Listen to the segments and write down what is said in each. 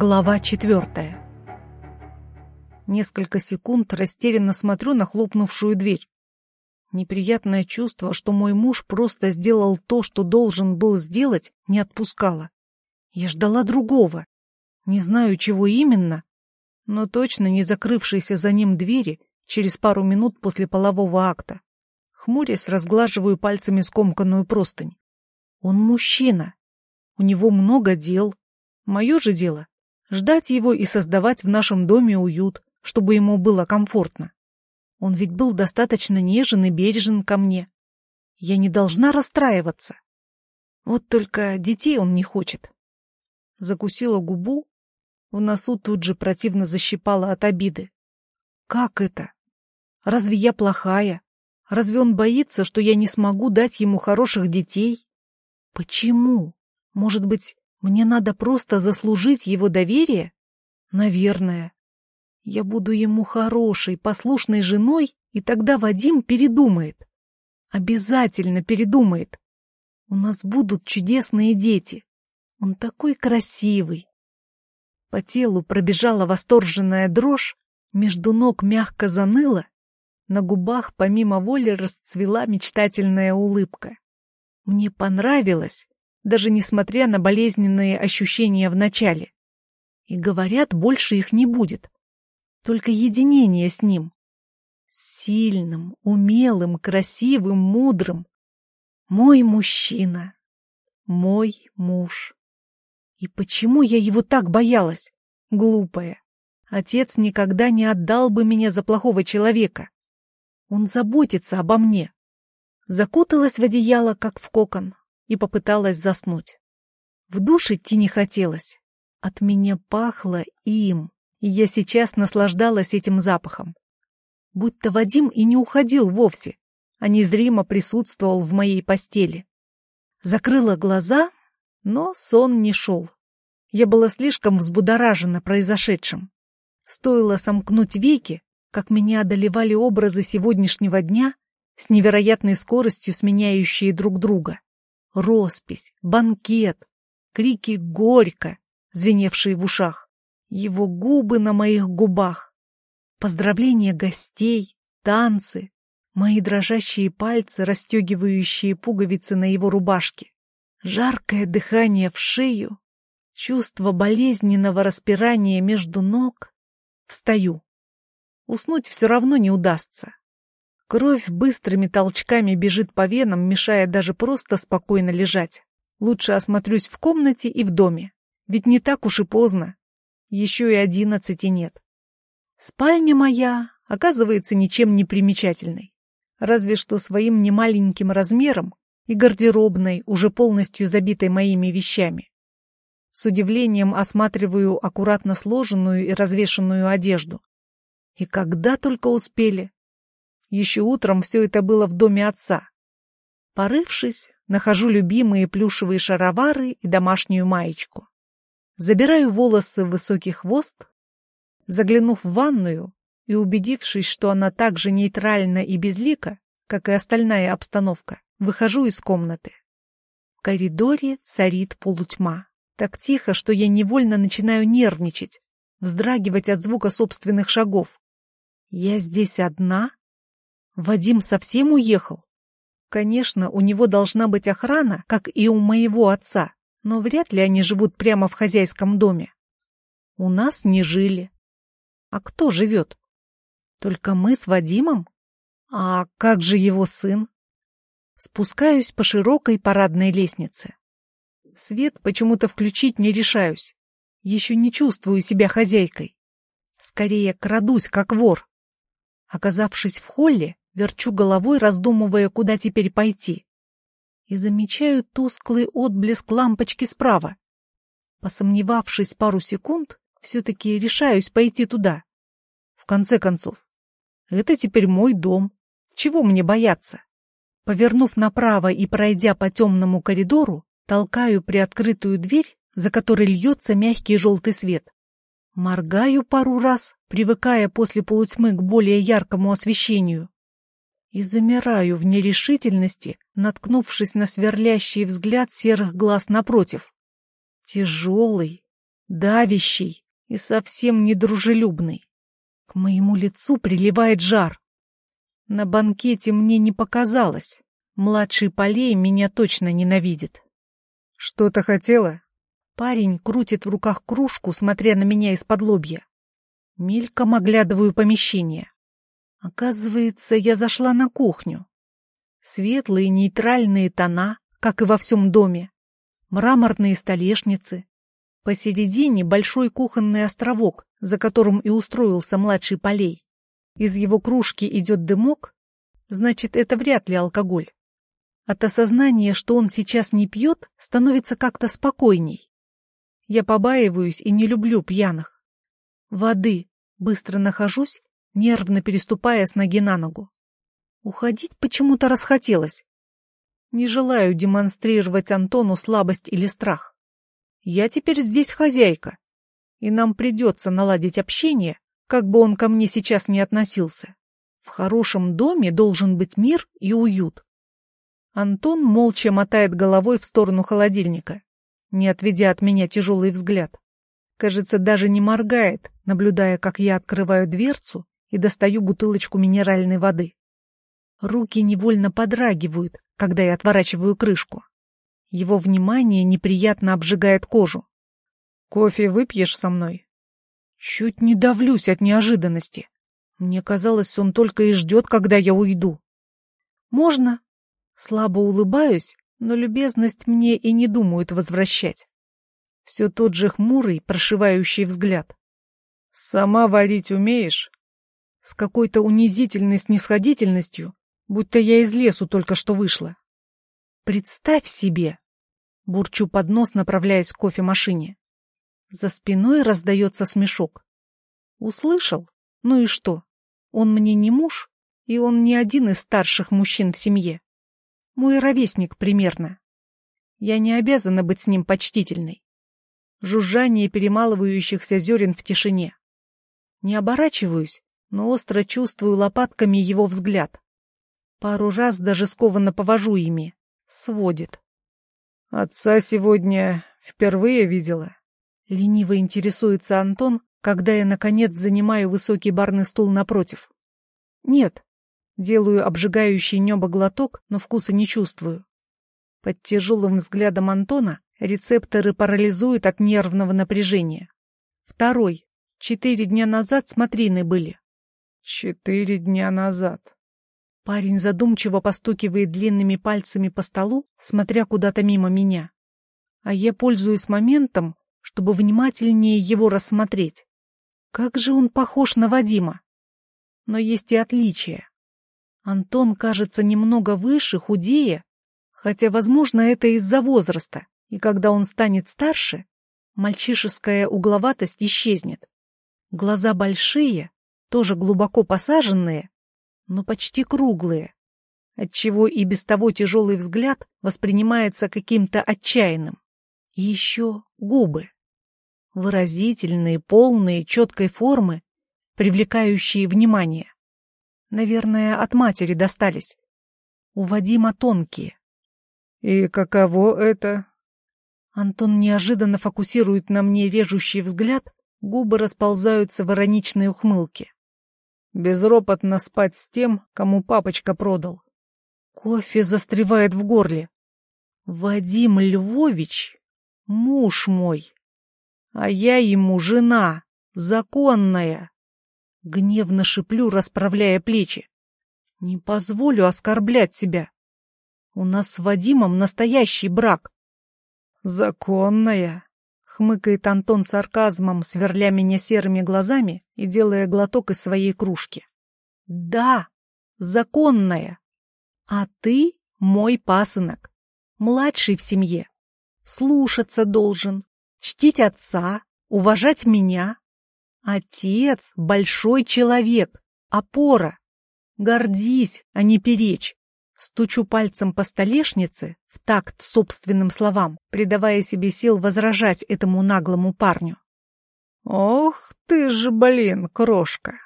Глава четвертая. Несколько секунд растерянно смотрю на хлопнувшую дверь. Неприятное чувство, что мой муж просто сделал то, что должен был сделать, не отпускало. Я ждала другого. Не знаю, чего именно, но точно не закрывшейся за ним двери через пару минут после полового акта. Хмурясь, разглаживаю пальцами скомканную простынь. Он мужчина. У него много дел. Мое же дело ждать его и создавать в нашем доме уют, чтобы ему было комфортно. Он ведь был достаточно нежен и бережен ко мне. Я не должна расстраиваться. Вот только детей он не хочет. Закусила губу, в носу тут же противно защипала от обиды. Как это? Разве я плохая? Разве он боится, что я не смогу дать ему хороших детей? Почему? Может быть, мне надо просто заслужить его доверие? Наверное. Я буду ему хорошей, послушной женой, и тогда Вадим передумает. Обязательно передумает. У нас будут чудесные дети. Он такой красивый. По телу пробежала восторженная дрожь, между ног мягко заныло, на губах помимо воли расцвела мечтательная улыбка. Мне понравилось, даже несмотря на болезненные ощущения в начале. И говорят, больше их не будет. Только единение с ним. Сильным, умелым, красивым, мудрым. Мой мужчина. Мой муж. И почему я его так боялась? Глупая. Отец никогда не отдал бы меня за плохого человека. Он заботится обо мне. Закуталась в одеяло, как в кокон, и попыталась заснуть. В душ идти не хотелось. От меня пахло им, и я сейчас наслаждалась этим запахом. Будто Вадим и не уходил вовсе, а незримо присутствовал в моей постели. Закрыла глаза, но сон не шел. Я была слишком взбудоражена произошедшим. Стоило сомкнуть веки, как меня одолевали образы сегодняшнего дня с невероятной скоростью сменяющие друг друга роспись, банкет, крики «Горько!», звеневшие в ушах, его губы на моих губах, поздравления гостей, танцы, мои дрожащие пальцы, расстегивающие пуговицы на его рубашке, жаркое дыхание в шею, чувство болезненного распирания между ног. Встаю. Уснуть все равно не удастся. Кровь быстрыми толчками бежит по венам, мешая даже просто спокойно лежать. Лучше осмотрюсь в комнате и в доме. Ведь не так уж и поздно. Еще и одиннадцати нет. Спальня моя оказывается ничем не примечательной. Разве что своим немаленьким размером и гардеробной, уже полностью забитой моими вещами. С удивлением осматриваю аккуратно сложенную и развешенную одежду. И когда только успели. Еще утром все это было в доме отца. Порывшись, нахожу любимые плюшевые шаровары и домашнюю маечку. Забираю волосы в высокий хвост, заглянув в ванную и убедившись, что она так же нейтральна и безлика, как и остальная обстановка, выхожу из комнаты. В коридоре царит полутьма. Так тихо, что я невольно начинаю нервничать, вздрагивать от звука собственных шагов. Я здесь одна? Вадим совсем уехал? Конечно, у него должна быть охрана, как и у моего отца, но вряд ли они живут прямо в хозяйском доме. У нас не жили. А кто живет? Только мы с Вадимом? А как же его сын? Спускаюсь по широкой парадной лестнице. Свет почему-то включить не решаюсь. Еще не чувствую себя хозяйкой. Скорее крадусь, как вор. Оказавшись в холле, верчу головой, раздумывая, куда теперь пойти. И замечаю тусклый отблеск лампочки справа. Посомневавшись пару секунд, все-таки решаюсь пойти туда. В конце концов, это теперь мой дом. Чего мне бояться? Повернув направо и пройдя по темному коридору, толкаю приоткрытую дверь, за которой льется мягкий желтый свет. Моргаю пару раз, привыкая после полутьмы к более яркому освещению и замираю в нерешительности, наткнувшись на сверлящий взгляд серых глаз напротив. Тяжелый, давящий и совсем недружелюбный. К моему лицу приливает жар. На банкете мне не показалось. Младший Полей меня точно ненавидит. Что-то хотела? Парень крутит в руках кружку, смотря на меня из-под лобья. Мельком оглядываю помещение. Оказывается, я зашла на кухню. Светлые нейтральные тона, как и во всем доме. Мраморные столешницы. Посередине большой кухонный островок, за которым и устроился младший полей. Из его кружки идет дымок, значит, это вряд ли алкоголь. От осознания, что он сейчас не пьет, становится как-то спокойней. Я побаиваюсь и не люблю пьяных. Воды. Быстро нахожусь, нервно переступая с ноги на ногу. Уходить почему-то расхотелось. Не желаю демонстрировать Антону слабость или страх. Я теперь здесь хозяйка, и нам придется наладить общение, как бы он ко мне сейчас не относился. В хорошем доме должен быть мир и уют. Антон молча мотает головой в сторону холодильника не отведя от меня тяжелый взгляд. Кажется, даже не моргает, наблюдая, как я открываю дверцу и достаю бутылочку минеральной воды. Руки невольно подрагивают, когда я отворачиваю крышку. Его внимание неприятно обжигает кожу. «Кофе выпьешь со мной?» Чуть не давлюсь от неожиданности. Мне казалось, он только и ждет, когда я уйду. «Можно?» Слабо улыбаюсь, но любезность мне и не думают возвращать. Все тот же хмурый, прошивающий взгляд. «Сама варить умеешь?» С какой-то унизительной снисходительностью, будто я из лесу только что вышла. «Представь себе!» Бурчу под нос, направляясь к кофемашине. За спиной раздается смешок. Услышал? Ну и что? Он мне не муж, и он не один из старших мужчин в семье. Мой ровесник примерно. Я не обязана быть с ним почтительной. Жужжание перемалывающихся зерен в тишине. Не оборачиваюсь, но остро чувствую лопатками его взгляд. Пару раз даже скованно повожу ими. Сводит. Отца сегодня впервые видела. Лениво интересуется Антон, когда я, наконец, занимаю высокий барный стул напротив. Нет, Делаю обжигающий небо глоток, но вкуса не чувствую. Под тяжелым взглядом Антона рецепторы парализуют от нервного напряжения. Второй. Четыре дня назад смотрины были. Четыре дня назад. Парень задумчиво постукивает длинными пальцами по столу, смотря куда-то мимо меня. А я пользуюсь моментом, чтобы внимательнее его рассмотреть. Как же он похож на Вадима! Но есть и отличия. Антон кажется немного выше, худее, хотя, возможно, это из-за возраста, и когда он станет старше, мальчишеская угловатость исчезнет. Глаза большие, тоже глубоко посаженные, но почти круглые, отчего и без того тяжелый взгляд воспринимается каким-то отчаянным. И еще губы. Выразительные, полные, четкой формы, привлекающие внимание. Наверное, от матери достались. У Вадима тонкие. И каково это? Антон неожиданно фокусирует на мне режущий взгляд, губы расползаются в ироничной ухмылке. Безропотно спать с тем, кому папочка продал. Кофе застревает в горле. Вадим Львович — муж мой, а я ему жена, законная. Гневно шиплю, расправляя плечи. Не позволю оскорблять себя. У нас с Вадимом настоящий брак. Законная, хмыкает Антон сарказмом, сверля меня серыми глазами и делая глоток из своей кружки. Да, законная. А ты мой пасынок, младший в семье. Слушаться должен, чтить отца, уважать меня, Отец — большой человек, опора. Гордись, а не перечь. Стучу пальцем по столешнице в такт собственным словам, придавая себе сил возражать этому наглому парню. «Ох ты ж, блин, крошка!»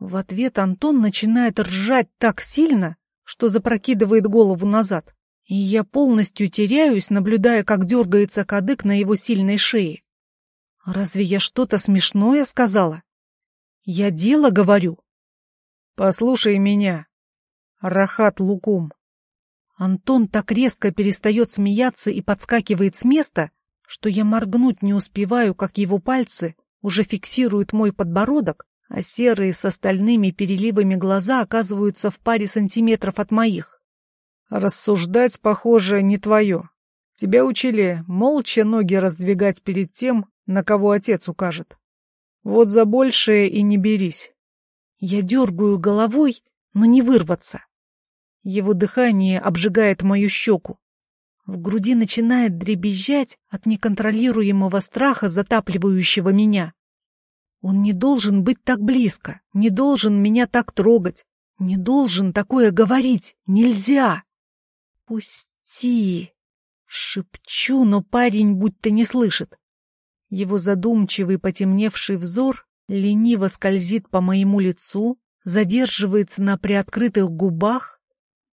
В ответ Антон начинает ржать так сильно, что запрокидывает голову назад, и я полностью теряюсь, наблюдая, как дергается кадык на его сильной шее. Разве я что-то смешное сказала? Я дело говорю. Послушай меня, Рахат Лукум. Антон так резко перестает смеяться и подскакивает с места, что я моргнуть не успеваю, как его пальцы уже фиксируют мой подбородок, а серые с остальными переливами глаза оказываются в паре сантиметров от моих. Рассуждать, похоже, не твое. Тебя учили молча ноги раздвигать перед тем, на кого отец укажет. Вот за большее и не берись. Я дергаю головой, но не вырваться. Его дыхание обжигает мою щеку. В груди начинает дребезжать от неконтролируемого страха, затапливающего меня. Он не должен быть так близко, не должен меня так трогать, не должен такое говорить, нельзя. Пусти. Шепчу, но парень будто не слышит. Его задумчивый потемневший взор лениво скользит по моему лицу, задерживается на приоткрытых губах,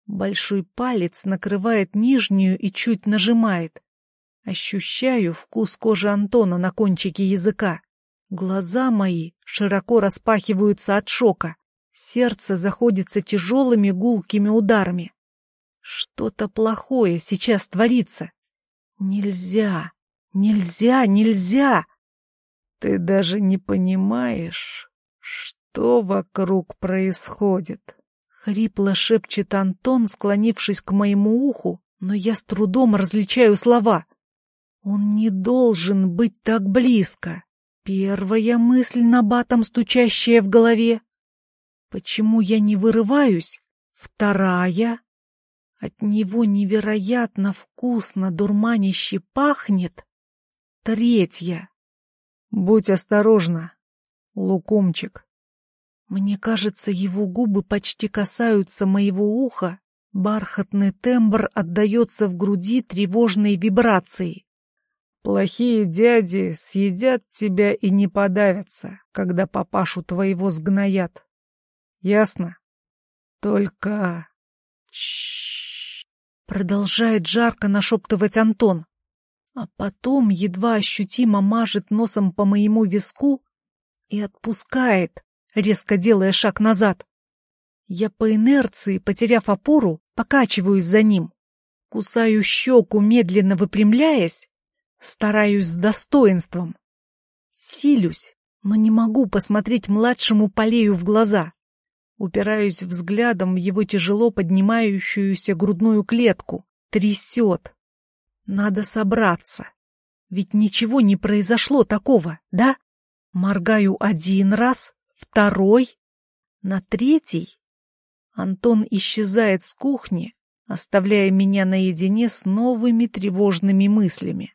Большой палец накрывает нижнюю и чуть нажимает. Ощущаю вкус кожи Антона на кончике языка. Глаза мои широко распахиваются от шока. Сердце заходится тяжелыми гулкими ударами. Что-то плохое сейчас творится. Нельзя, нельзя, нельзя. Ты даже не понимаешь, что вокруг происходит. Хрипло шепчет Антон, склонившись к моему уху, но я с трудом различаю слова. Он не должен быть так близко. Первая мысль на батом, стучащая в голове. Почему я не вырываюсь? Вторая. От него невероятно вкусно, дурманище пахнет. Третья. Будь осторожна, лукумчик. Мне кажется, его губы почти касаются моего уха, бархатный тембр отдается в груди тревожной вибрацией. Плохие дяди съедят тебя и не подавятся, когда папашу твоего сгноят. Ясно? Только... Чш. Продолжает жарко нашептывать Антон, а потом едва ощутимо мажет носом по моему виску и отпускает, резко делая шаг назад. Я по инерции, потеряв опору, покачиваюсь за ним. Кусаю щеку, медленно выпрямляясь, стараюсь с достоинством. Силюсь, но не могу посмотреть младшему Полею в глаза. Упираюсь взглядом в его тяжело поднимающуюся грудную клетку. Трясет. Надо собраться. Ведь ничего не произошло такого, да? Моргаю один раз, Второй? На третий? Антон исчезает с кухни, оставляя меня наедине с новыми тревожными мыслями.